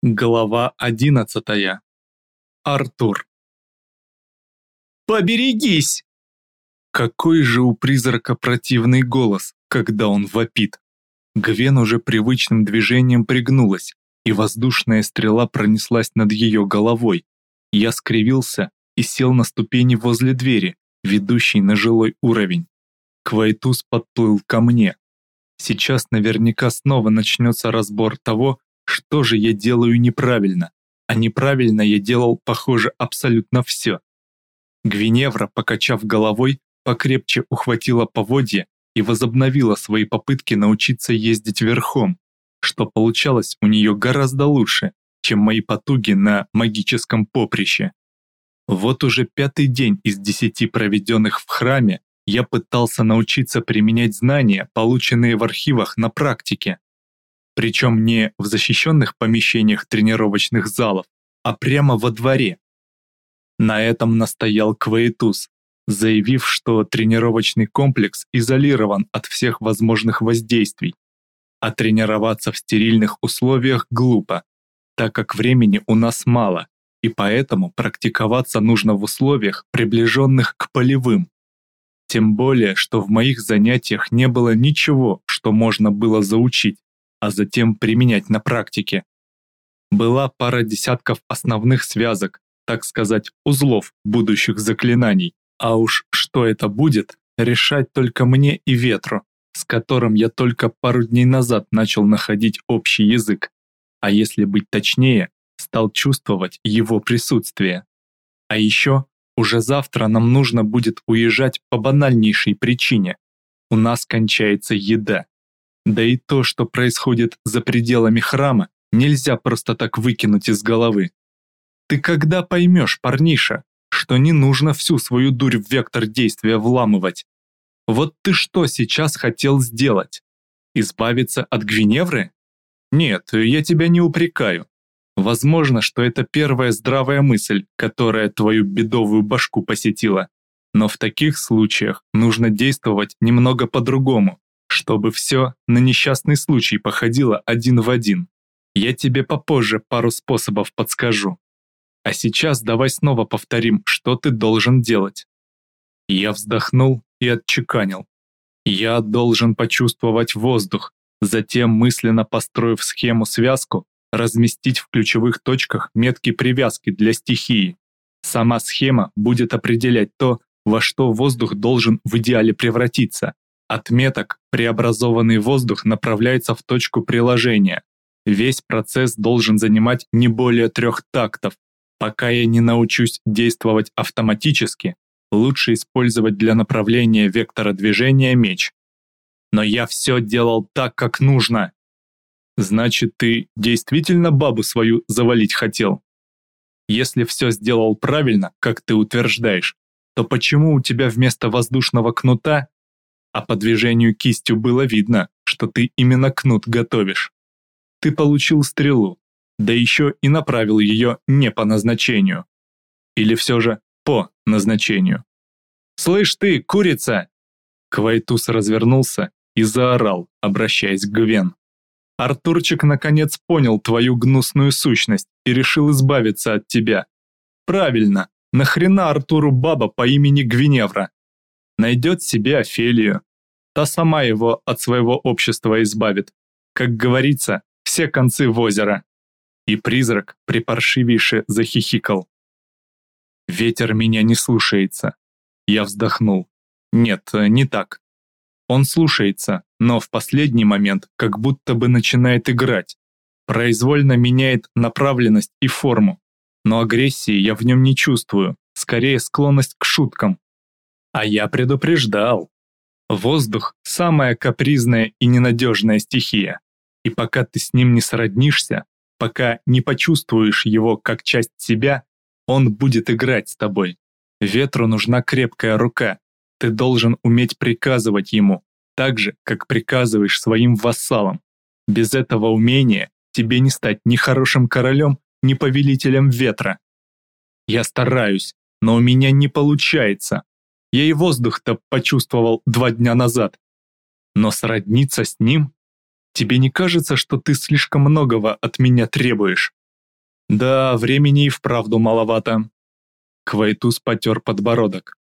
Глава одиннадцатая. Артур. «Поберегись!» Какой же у призрака противный голос, когда он вопит. Гвен уже привычным движением пригнулась, и воздушная стрела пронеслась над ее головой. Я скривился и сел на ступени возле двери, ведущей на жилой уровень. Квайтус подплыл ко мне. Сейчас наверняка снова начнется разбор того, что же я делаю неправильно, а неправильно я делал, похоже, абсолютно все. Гвиневра, покачав головой, покрепче ухватила поводья и возобновила свои попытки научиться ездить верхом, что получалось у нее гораздо лучше, чем мои потуги на магическом поприще. Вот уже пятый день из десяти проведенных в храме я пытался научиться применять знания, полученные в архивах на практике, причем не в защищенных помещениях тренировочных залов, а прямо во дворе. На этом настоял Квейтус, заявив, что тренировочный комплекс изолирован от всех возможных воздействий, а тренироваться в стерильных условиях глупо, так как времени у нас мало, и поэтому практиковаться нужно в условиях, приближенных к полевым. Тем более, что в моих занятиях не было ничего, что можно было заучить а затем применять на практике. Была пара десятков основных связок, так сказать, узлов будущих заклинаний, а уж что это будет, решать только мне и ветру, с которым я только пару дней назад начал находить общий язык, а если быть точнее, стал чувствовать его присутствие. А еще уже завтра нам нужно будет уезжать по банальнейшей причине. У нас кончается еда. Да и то, что происходит за пределами храма, нельзя просто так выкинуть из головы. Ты когда поймешь, парниша, что не нужно всю свою дурь в вектор действия вламывать? Вот ты что сейчас хотел сделать? Избавиться от Гвиневры? Нет, я тебя не упрекаю. Возможно, что это первая здравая мысль, которая твою бедовую башку посетила. Но в таких случаях нужно действовать немного по-другому чтобы все на несчастный случай походило один в один. Я тебе попозже пару способов подскажу. А сейчас давай снова повторим, что ты должен делать. Я вздохнул и отчеканил. Я должен почувствовать воздух, затем мысленно построив схему-связку, разместить в ключевых точках метки привязки для стихии. Сама схема будет определять то, во что воздух должен в идеале превратиться, Отметок преобразованный воздух направляется в точку приложения. Весь процесс должен занимать не более трех тактов. Пока я не научусь действовать автоматически, лучше использовать для направления вектора движения меч. Но я все делал так, как нужно. Значит, ты действительно бабу свою завалить хотел? Если все сделал правильно, как ты утверждаешь, то почему у тебя вместо воздушного кнута а по движению кистью было видно, что ты именно кнут готовишь. Ты получил стрелу, да еще и направил ее не по назначению. Или все же по назначению. «Слышь ты, курица!» Квайтус развернулся и заорал, обращаясь к Гвен. «Артурчик наконец понял твою гнусную сущность и решил избавиться от тебя. Правильно, нахрена Артуру баба по имени Гвиневра? Найдет себе Офелию. Та сама его от своего общества избавит. Как говорится, все концы в озеро. И призрак припаршивейше захихикал. Ветер меня не слушается. Я вздохнул. Нет, не так. Он слушается, но в последний момент как будто бы начинает играть. Произвольно меняет направленность и форму. Но агрессии я в нем не чувствую, скорее склонность к шуткам, а я предупреждал. Воздух – самая капризная и ненадежная стихия. И пока ты с ним не сроднишься, пока не почувствуешь его как часть себя, он будет играть с тобой. Ветру нужна крепкая рука. Ты должен уметь приказывать ему, так же, как приказываешь своим вассалам. Без этого умения тебе не стать ни хорошим королем, ни повелителем ветра. Я стараюсь, но у меня не получается. Я и воздух-то почувствовал два дня назад. Но сродниться с ним? Тебе не кажется, что ты слишком многого от меня требуешь? Да, времени и вправду маловато. Квайтус потер подбородок.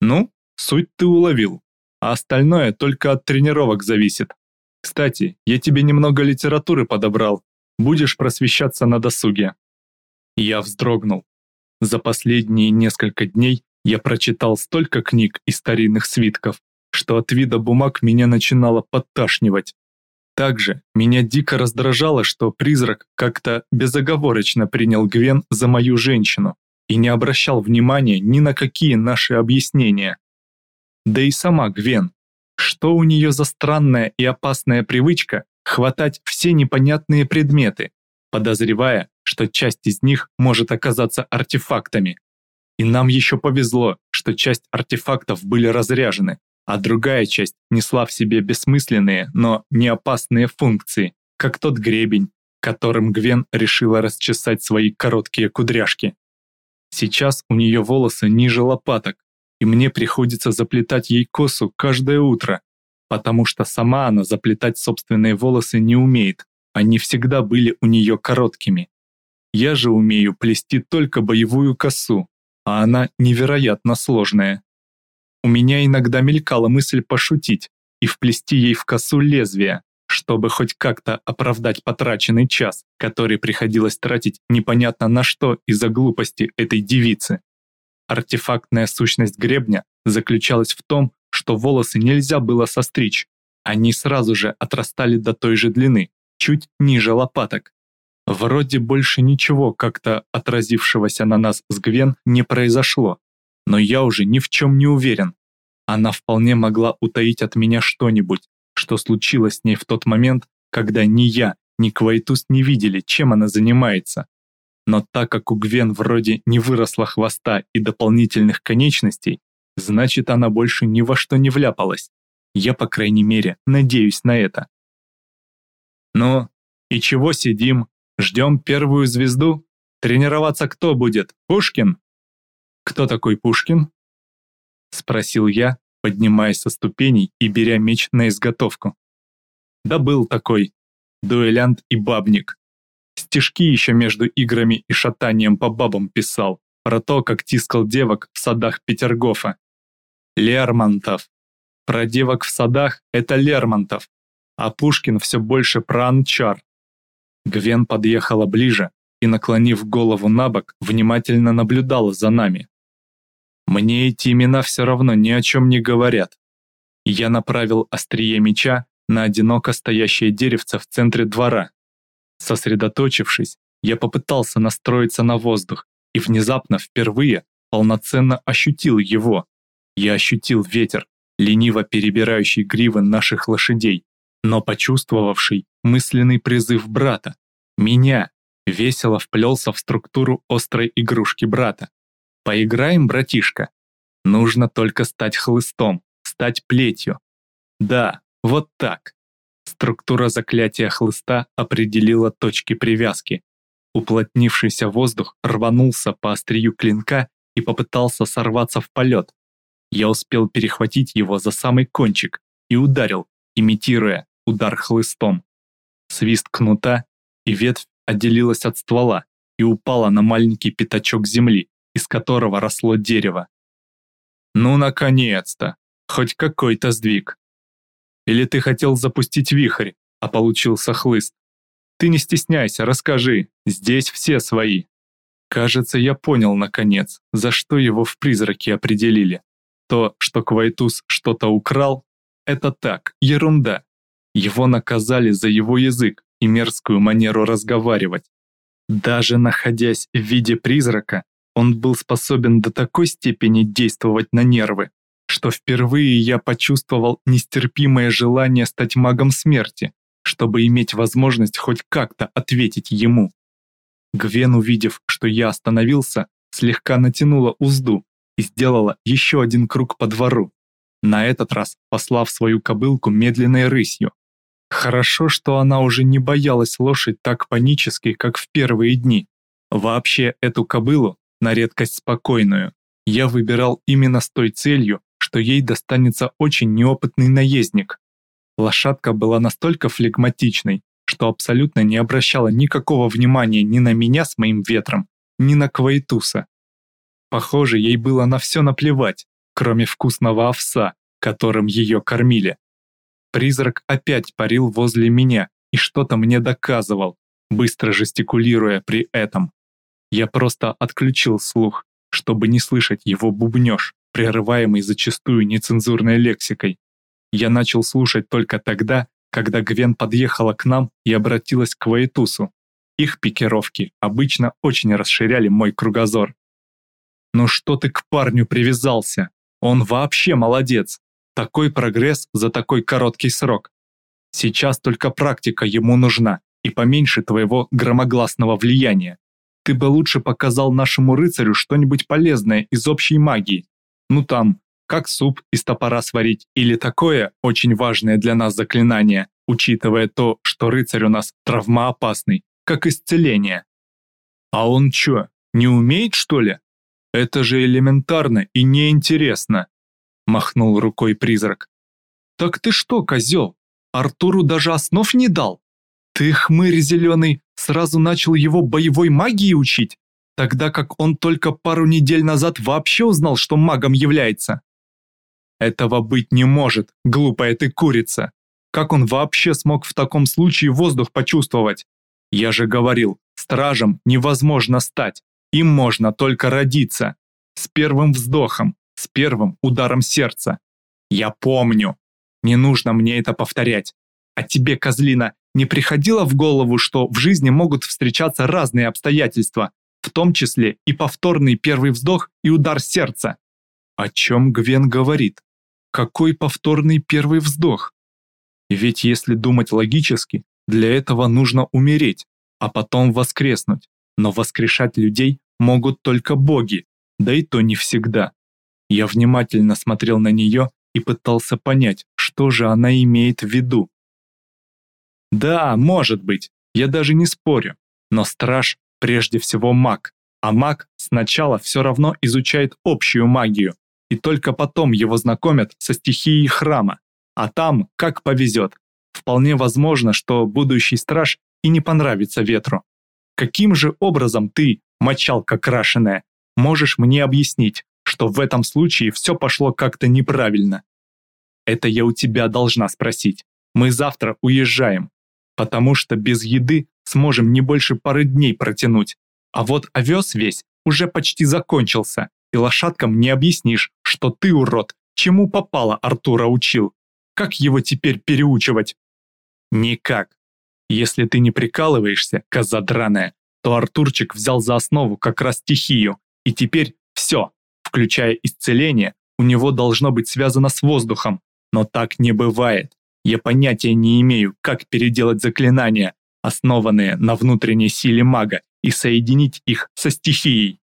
Ну, суть ты уловил, а остальное только от тренировок зависит. Кстати, я тебе немного литературы подобрал, будешь просвещаться на досуге. Я вздрогнул. За последние несколько дней я прочитал столько книг и старинных свитков, что от вида бумаг меня начинало подташнивать. Также меня дико раздражало, что призрак как-то безоговорочно принял Гвен за мою женщину и не обращал внимания ни на какие наши объяснения. Да и сама Гвен. Что у нее за странная и опасная привычка хватать все непонятные предметы, подозревая, что часть из них может оказаться артефактами. И нам еще повезло, что часть артефактов были разряжены, а другая часть несла в себе бессмысленные, но не опасные функции, как тот гребень, которым Гвен решила расчесать свои короткие кудряшки. Сейчас у нее волосы ниже лопаток, и мне приходится заплетать ей косу каждое утро, потому что сама она заплетать собственные волосы не умеет, они всегда были у нее короткими. Я же умею плести только боевую косу, а она невероятно сложная. У меня иногда мелькала мысль пошутить и вплести ей в косу лезвие, чтобы хоть как-то оправдать потраченный час, который приходилось тратить непонятно на что из-за глупости этой девицы. Артефактная сущность гребня заключалась в том, что волосы нельзя было состричь, они сразу же отрастали до той же длины, чуть ниже лопаток. Вроде больше ничего как-то отразившегося на нас с Гвен не произошло, но я уже ни в чем не уверен. Она вполне могла утаить от меня что-нибудь, что случилось с ней в тот момент, когда ни я, ни Квайтус не видели, чем она занимается. Но так как у Гвен вроде не выросло хвоста и дополнительных конечностей, значит она больше ни во что не вляпалась. Я, по крайней мере, надеюсь на это. Ну, и чего сидим? Ждем первую звезду? Тренироваться кто будет? Пушкин? «Кто такой Пушкин?» Спросил я, поднимаясь со ступеней и беря меч на изготовку. Да был такой, дуэлянт и бабник. Стишки еще между играми и шатанием по бабам писал, про то, как тискал девок в садах Петергофа. Лермонтов. Про девок в садах – это Лермонтов, а Пушкин все больше про анчар. Гвен подъехала ближе и, наклонив голову на бок, внимательно наблюдала за нами. Мне эти имена все равно ни о чем не говорят. Я направил острие меча на одиноко стоящее деревце в центре двора. Сосредоточившись, я попытался настроиться на воздух и внезапно впервые полноценно ощутил его. Я ощутил ветер, лениво перебирающий гривы наших лошадей, но почувствовавший мысленный призыв брата. Меня весело вплелся в структуру острой игрушки брата. Поиграем, братишка? Нужно только стать хлыстом, стать плетью. Да, вот так. Структура заклятия хлыста определила точки привязки. Уплотнившийся воздух рванулся по острию клинка и попытался сорваться в полет. Я успел перехватить его за самый кончик и ударил, имитируя удар хлыстом. Свист кнута, и ветвь отделилась от ствола и упала на маленький пятачок земли, из которого росло дерево. Ну, наконец-то! Хоть какой-то сдвиг. Или ты хотел запустить вихрь, а получился хлыст? Ты не стесняйся, расскажи, здесь все свои. Кажется, я понял, наконец, за что его в призраке определили. То, что Квайтус что-то украл, это так, ерунда. Его наказали за его язык и мерзкую манеру разговаривать. Даже находясь в виде призрака, он был способен до такой степени действовать на нервы, что впервые я почувствовал нестерпимое желание стать магом смерти, чтобы иметь возможность хоть как-то ответить ему. Гвен, увидев, что я остановился, слегка натянула узду и сделала еще один круг по двору, на этот раз послав свою кобылку медленной рысью. Хорошо, что она уже не боялась лошадь так панически, как в первые дни. Вообще, эту кобылу на редкость спокойную, я выбирал именно с той целью, что ей достанется очень неопытный наездник. Лошадка была настолько флегматичной, что абсолютно не обращала никакого внимания ни на меня с моим ветром, ни на Квайтуса. Похоже, ей было на все наплевать, кроме вкусного овса, которым ее кормили. Призрак опять парил возле меня и что-то мне доказывал, быстро жестикулируя при этом. Я просто отключил слух, чтобы не слышать его бубнёж, прерываемый зачастую нецензурной лексикой. Я начал слушать только тогда, когда Гвен подъехала к нам и обратилась к Ваетусу. Их пикировки обычно очень расширяли мой кругозор. «Ну что ты к парню привязался? Он вообще молодец! Такой прогресс за такой короткий срок. Сейчас только практика ему нужна и поменьше твоего громогласного влияния. Ты бы лучше показал нашему рыцарю что-нибудь полезное из общей магии. Ну там, как суп из топора сварить или такое очень важное для нас заклинание, учитывая то, что рыцарь у нас травмоопасный, как исцеление. А он чё, не умеет что ли? Это же элементарно и неинтересно, махнул рукой призрак. Так ты что, козел, Артуру даже основ не дал? Ты, хмырь зеленый, сразу начал его боевой магии учить, тогда как он только пару недель назад вообще узнал, что магом является. Этого быть не может, глупая ты курица. Как он вообще смог в таком случае воздух почувствовать? Я же говорил, стражем невозможно стать, им можно только родиться. С первым вздохом, с первым ударом сердца. Я помню. Не нужно мне это повторять. А тебе, козлина, не приходило в голову, что в жизни могут встречаться разные обстоятельства, в том числе и повторный первый вздох и удар сердца? О чем Гвен говорит? Какой повторный первый вздох? Ведь если думать логически, для этого нужно умереть, а потом воскреснуть. Но воскрешать людей могут только боги, да и то не всегда. Я внимательно смотрел на нее и пытался понять, что же она имеет в виду. Да, может быть, я даже не спорю, но страж прежде всего маг, а маг сначала все равно изучает общую магию, и только потом его знакомят со стихией храма. А там, как повезет. Вполне возможно, что будущий страж и не понравится ветру. Каким же образом ты, мочалка крашеная, можешь мне объяснить, что в этом случае все пошло как-то неправильно? Это я у тебя должна спросить. Мы завтра уезжаем, потому что без еды сможем не больше пары дней протянуть. А вот овес весь уже почти закончился, и лошадкам не объяснишь, что ты, урод, чему попало Артура учил. Как его теперь переучивать? Никак. Если ты не прикалываешься, коза драная, то Артурчик взял за основу как раз стихию, и теперь все, включая исцеление, у него должно быть связано с воздухом, но так не бывает. Я понятия не имею, как переделать заклинания, основанные на внутренней силе мага, и соединить их со стихией.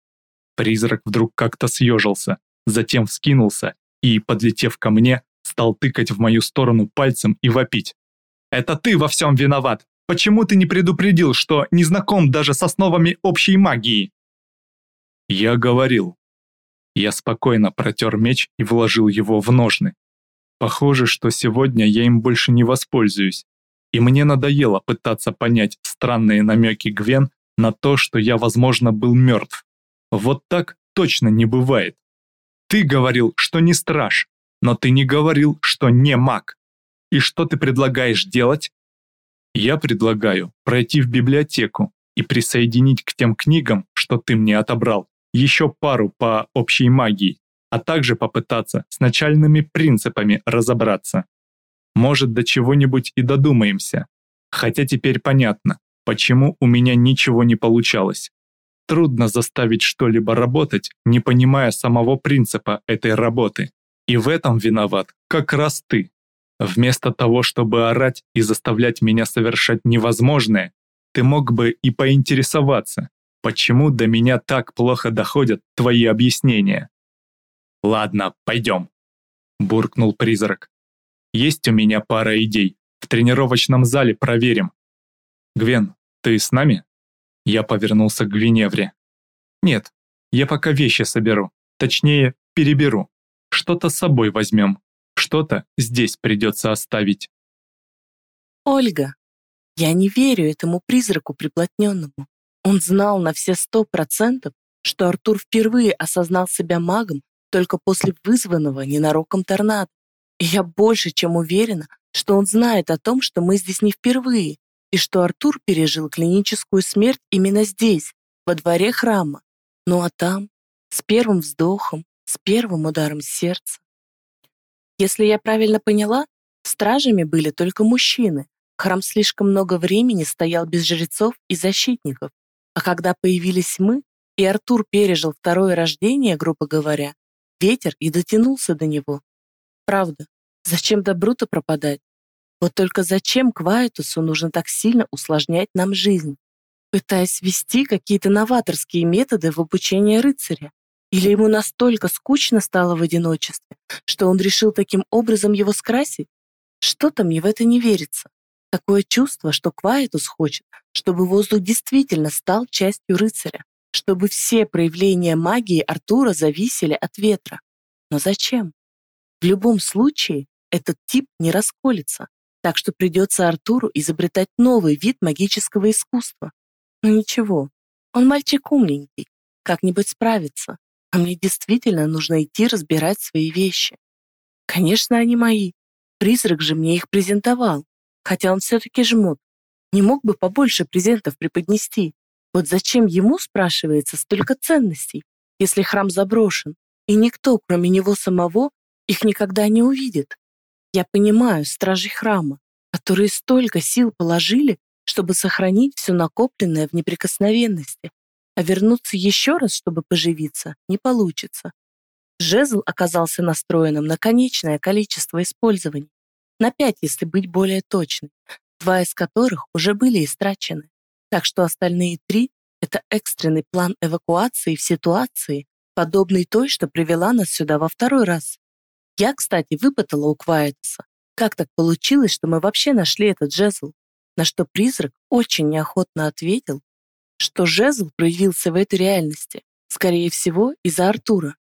Призрак вдруг как-то съежился, затем вскинулся и, подлетев ко мне, стал тыкать в мою сторону пальцем и вопить. «Это ты во всем виноват! Почему ты не предупредил, что не знаком даже с основами общей магии?» Я говорил. Я спокойно протер меч и вложил его в ножны. Похоже, что сегодня я им больше не воспользуюсь. И мне надоело пытаться понять странные намеки Гвен на то, что я, возможно, был мертв. Вот так точно не бывает. Ты говорил, что не страж, но ты не говорил, что не маг. И что ты предлагаешь делать? Я предлагаю пройти в библиотеку и присоединить к тем книгам, что ты мне отобрал, еще пару по общей магии, а также попытаться с начальными принципами разобраться. Может, до чего-нибудь и додумаемся. Хотя теперь понятно, почему у меня ничего не получалось. Трудно заставить что-либо работать, не понимая самого принципа этой работы. И в этом виноват как раз ты. Вместо того, чтобы орать и заставлять меня совершать невозможное, ты мог бы и поинтересоваться, почему до меня так плохо доходят твои объяснения. «Ладно, пойдем», – буркнул призрак. «Есть у меня пара идей. В тренировочном зале проверим. Гвен, ты с нами?» Я повернулся к Гвиневре. «Нет, я пока вещи соберу. Точнее, переберу. Что-то с собой возьмем. Что-то здесь придется оставить». «Ольга», Я не верю этому призраку приплотненному. Он знал на все сто процентов, что Артур впервые осознал себя магом только после вызванного ненароком торнадо. И я больше чем уверена, что он знает о том, что мы здесь не впервые, и что Артур пережил клиническую смерть именно здесь, во дворе храма. Ну а там, с первым вздохом, с первым ударом сердца. Если я правильно поняла, стражами были только мужчины. Храм слишком много времени стоял без жрецов и защитников. А когда появились мы, и Артур пережил второе рождение, грубо говоря, ветер и дотянулся до него. Правда, зачем добру-то пропадать? Вот только зачем Квайтусу нужно так сильно усложнять нам жизнь, пытаясь ввести какие-то новаторские методы в обучение рыцаря? Или ему настолько скучно стало в одиночестве, что он решил таким образом его скрасить? Что-то мне в это не верится. Такое чувство, что Квайтус хочет, чтобы воздух действительно стал частью рыцаря, чтобы все проявления магии Артура зависели от ветра. Но зачем? В любом случае, этот тип не расколется, так что придется Артуру изобретать новый вид магического искусства. Но ничего, он мальчик умненький, как-нибудь справится, а мне действительно нужно идти разбирать свои вещи. Конечно, они мои. Призрак же мне их презентовал, хотя он все-таки жмут. Не мог бы побольше презентов преподнести. Вот зачем ему, спрашивается, столько ценностей, если храм заброшен, и никто, кроме него самого, их никогда не увидит? Я понимаю стражей храма, которые столько сил положили, чтобы сохранить все накопленное в неприкосновенности, а вернуться еще раз, чтобы поживиться, не получится. Жезл оказался настроенным на конечное количество использований, на пять, если быть более точным, два из которых уже были истрачены. Так что остальные три — это экстренный план эвакуации в ситуации, подобной той, что привела нас сюда во второй раз. Я, кстати, выпытала у Квайтеса, как так получилось, что мы вообще нашли этот жезл, на что призрак очень неохотно ответил, что жезл проявился в этой реальности, скорее всего, из-за Артура.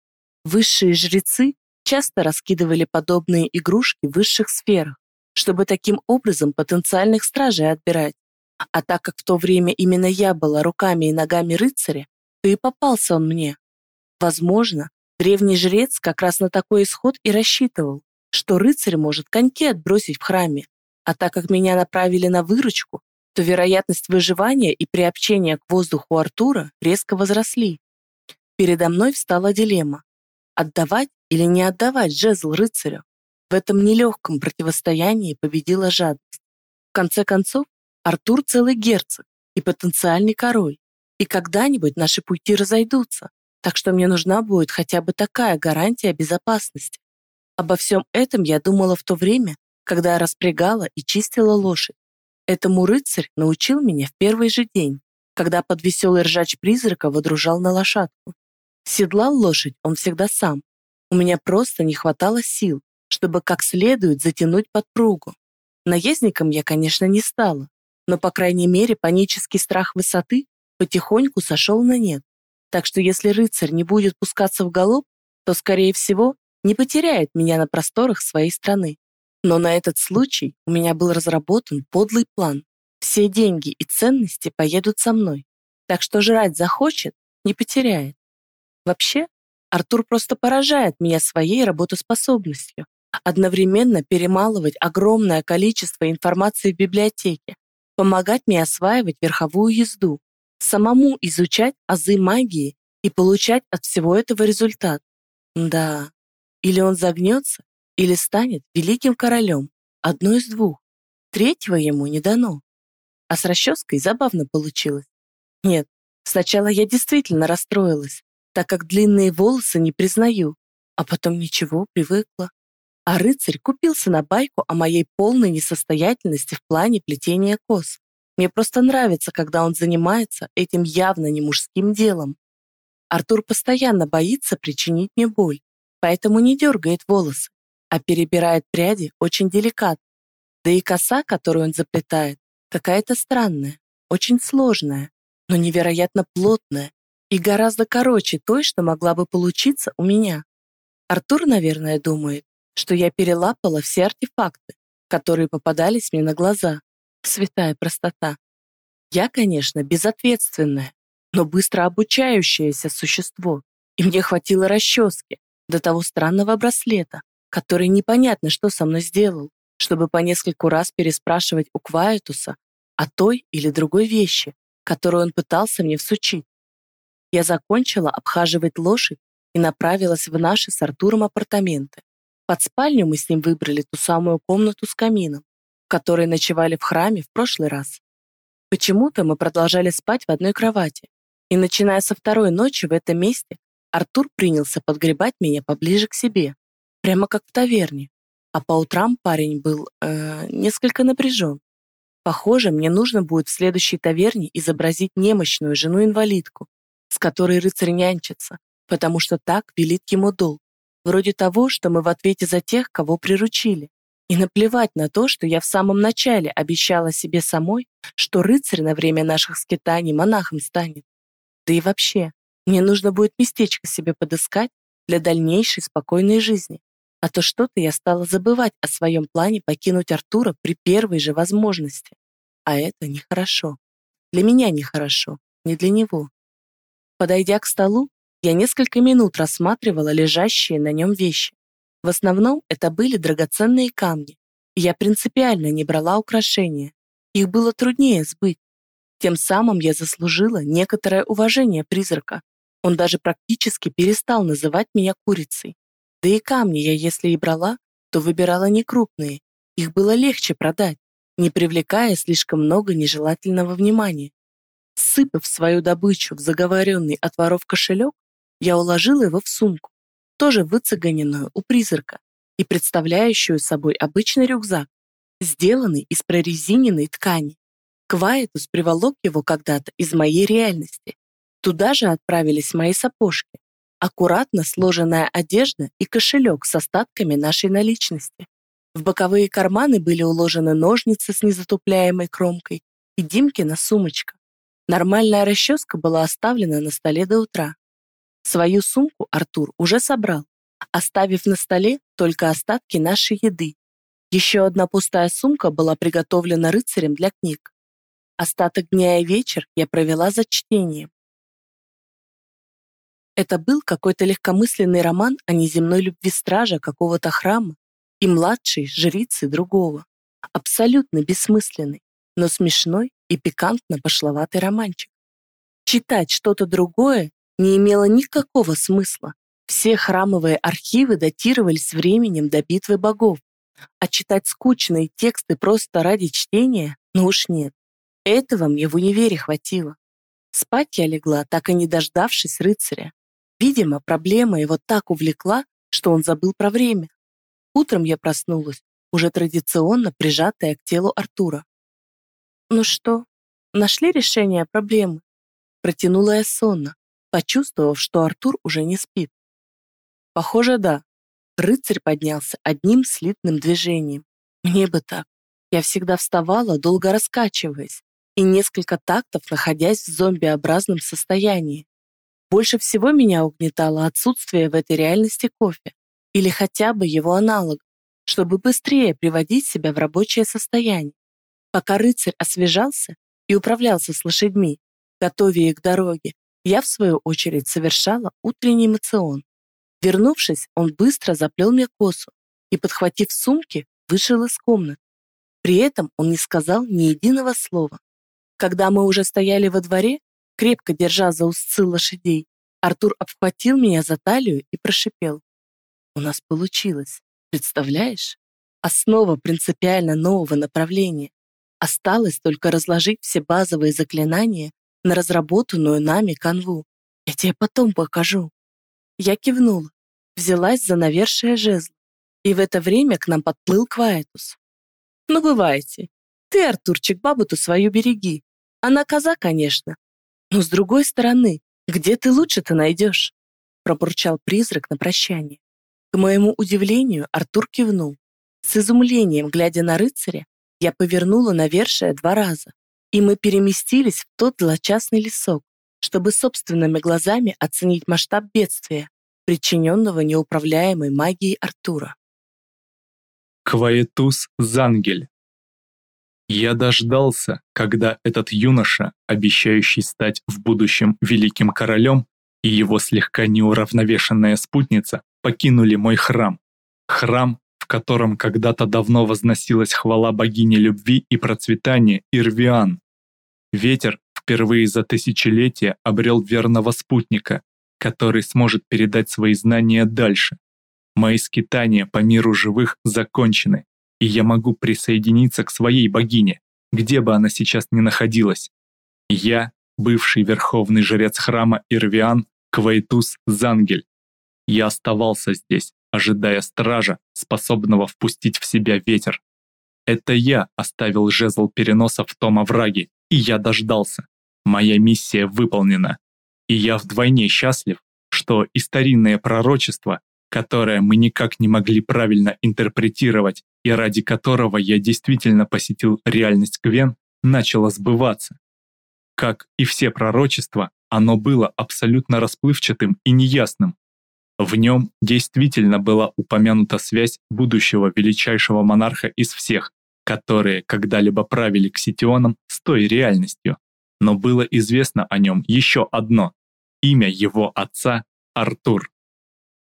Высшие жрецы часто раскидывали подобные игрушки в высших сферах, чтобы таким образом потенциальных стражей отбирать. А так как в то время именно я была руками и ногами рыцаря, то и попался он мне. Возможно, древний жрец как раз на такой исход и рассчитывал, что рыцарь может коньки отбросить в храме, а так как меня направили на выручку, то вероятность выживания и приобщения к воздуху Артура резко возросли. Передо мной встала дилемма – отдавать или не отдавать жезл рыцарю. В этом нелегком противостоянии победила жадность. В конце концов, Артур целый герцог и потенциальный король, и когда-нибудь наши пути разойдутся, так что мне нужна будет хотя бы такая гарантия безопасности. Обо всем этом я думала в то время, когда я распрягала и чистила лошадь. Этому рыцарь научил меня в первый же день, когда под веселый ржач призрака водружал на лошадку. Седлал лошадь он всегда сам. У меня просто не хватало сил, чтобы как следует затянуть подпругу. Наездником я, конечно, не стала, но, по крайней мере, панический страх высоты потихоньку сошел на нет. Так что если рыцарь не будет пускаться в галоп, то, скорее всего, не потеряет меня на просторах своей страны. Но на этот случай у меня был разработан подлый план. Все деньги и ценности поедут со мной. Так что жрать захочет, не потеряет. Вообще, Артур просто поражает меня своей работоспособностью. Одновременно перемалывать огромное количество информации в библиотеке, помогать мне осваивать верховую езду, самому изучать азы магии и получать от всего этого результат. Да, или он загнется, или станет великим королем, одно из двух. Третьего ему не дано. А с расческой забавно получилось. Нет, сначала я действительно расстроилась, так как длинные волосы не признаю, а потом ничего, привыкла. А рыцарь купился на байку о моей полной несостоятельности в плане плетения кос. Мне просто нравится, когда он занимается этим явно не мужским делом. Артур постоянно боится причинить мне боль, поэтому не дергает волосы, а перебирает пряди очень деликатно. Да и коса, которую он заплетает, какая-то странная, очень сложная, но невероятно плотная и гораздо короче той, что могла бы получиться у меня. Артур, наверное, думает, что я перелапала все артефакты, которые попадались мне на глаза, Святая простота. Я, конечно, безответственная, но быстро обучающееся существо, и мне хватило расчески до того странного браслета, который непонятно, что со мной сделал, чтобы по нескольку раз переспрашивать у Квайтуса о той или другой вещи, которую он пытался мне всучить. Я закончила обхаживать лошадь и направилась в наши с Артуром апартаменты. Под спальню мы с ним выбрали ту самую комнату с камином, в которой ночевали в храме в прошлый раз. Почему-то мы продолжали спать в одной кровати, и начиная со второй ночи в этом месте Артур принялся подгребать меня поближе к себе, прямо как в таверне. А по утрам парень был э, несколько напряжен. Похоже, мне нужно будет в следующей таверне изобразить немощную жену-инвалидку, с которой рыцарь нянчится, потому что так велит ему долг. Вроде того, что мы в ответе за тех, кого приручили. И наплевать на то, что я в самом начале обещала себе самой, что рыцарь на время наших скитаний монахом станет. Да и вообще, мне нужно будет местечко себе подыскать для дальнейшей спокойной жизни. А то что-то я стала забывать о своем плане покинуть Артура при первой же возможности. А это нехорошо. Для меня нехорошо, не для него. Подойдя к столу, я несколько минут рассматривала лежащие на нем вещи. В основном это были драгоценные камни, и я принципиально не брала украшения. Их было труднее сбыть. Тем самым я заслужила некоторое уважение призрака. Он даже практически перестал называть меня курицей. Да и камни я, если и брала, то выбирала не крупные. Их было легче продать, не привлекая слишком много нежелательного внимания. Сыпав свою добычу в заговоренный от воров кошелек, я уложила его в сумку, тоже выцеганенную у призрака и представляющую собой обычный рюкзак, сделанный из прорезиненной ткани. Квайтус приволок его когда-то из моей реальности. Туда же отправились мои сапожки, аккуратно сложенная одежда и кошелек с остатками нашей наличности. В боковые карманы были уложены ножницы с незатупляемой кромкой и Димкина сумочка. Нормальная расческа была оставлена на столе до утра. Свою сумку Артур уже собрал, оставив на столе только остатки нашей еды. Еще одна пустая сумка была приготовлена рыцарем для книг. Остаток дня и вечер я провела за чтением. Это был какой-то легкомысленный роман о неземной любви стража какого-то храма и младшей жрицы другого. Абсолютно бессмысленный, но смешной и пикантно-пошловатый романчик. Читать что-то другое не имело никакого смысла. Все храмовые архивы датировались временем до битвы богов, а читать скучные тексты просто ради чтения, ну уж нет. Этого мне в универе хватило. Спать я легла, так и не дождавшись рыцаря. Видимо, проблема его так увлекла, что он забыл про время. Утром я проснулась, уже традиционно прижатая к телу Артура. «Ну что, нашли решение проблемы?» Протянула я сонно, почувствовав, что Артур уже не спит. Похоже, да. Рыцарь поднялся одним слитным движением. Мне бы так. Я всегда вставала, долго раскачиваясь, и несколько тактов находясь в зомбиобразном состоянии. Больше всего меня угнетало отсутствие в этой реальности кофе или хотя бы его аналог, чтобы быстрее приводить себя в рабочее состояние. Пока рыцарь освежался и управлялся с лошадьми, готовя их к дороге, я, в свою очередь, совершала утренний мацион. Вернувшись, он быстро заплел мне косу и, подхватив сумки, вышел из комнаты. При этом он не сказал ни единого слова. Когда мы уже стояли во дворе, крепко держа за узцы лошадей, Артур обхватил меня за талию и прошипел. «У нас получилось, представляешь? Основа принципиально нового направления. Осталось только разложить все базовые заклинания на разработанную нами канву. Я тебе потом покажу. Я кивнула, взялась за навершие жезл, и в это время к нам подплыл Квайтус. Ну, бывайте. Ты, Артурчик, бабу-то свою береги. Она коза, конечно. Но с другой стороны, где ты лучше-то найдешь? Пробурчал призрак на прощание. К моему удивлению, Артур кивнул. С изумлением, глядя на рыцаря, я повернула навершие два раза и мы переместились в тот злочастный лесок, чтобы собственными глазами оценить масштаб бедствия, причиненного неуправляемой магией Артура. Кваетус Зангель Я дождался, когда этот юноша, обещающий стать в будущем великим королем, и его слегка неуравновешенная спутница покинули мой храм. Храм, котором когда-то давно возносилась хвала богини любви и процветания Ирвиан. Ветер впервые за тысячелетия обрел верного спутника, который сможет передать свои знания дальше. Мои скитания по миру живых закончены, и я могу присоединиться к своей богине, где бы она сейчас ни находилась. Я, бывший верховный жрец храма Ирвиан, Квайтус Зангель. Я оставался здесь, ожидая стража, способного впустить в себя ветер. Это я оставил жезл переноса в том овраге, и я дождался. Моя миссия выполнена. И я вдвойне счастлив, что и старинное пророчество, которое мы никак не могли правильно интерпретировать и ради которого я действительно посетил реальность Гвен, начало сбываться. Как и все пророчества, оно было абсолютно расплывчатым и неясным. В нем действительно была упомянута связь будущего величайшего монарха из всех, которые когда-либо правили Кситионом с той реальностью. Но было известно о нем еще одно – имя его отца Артур.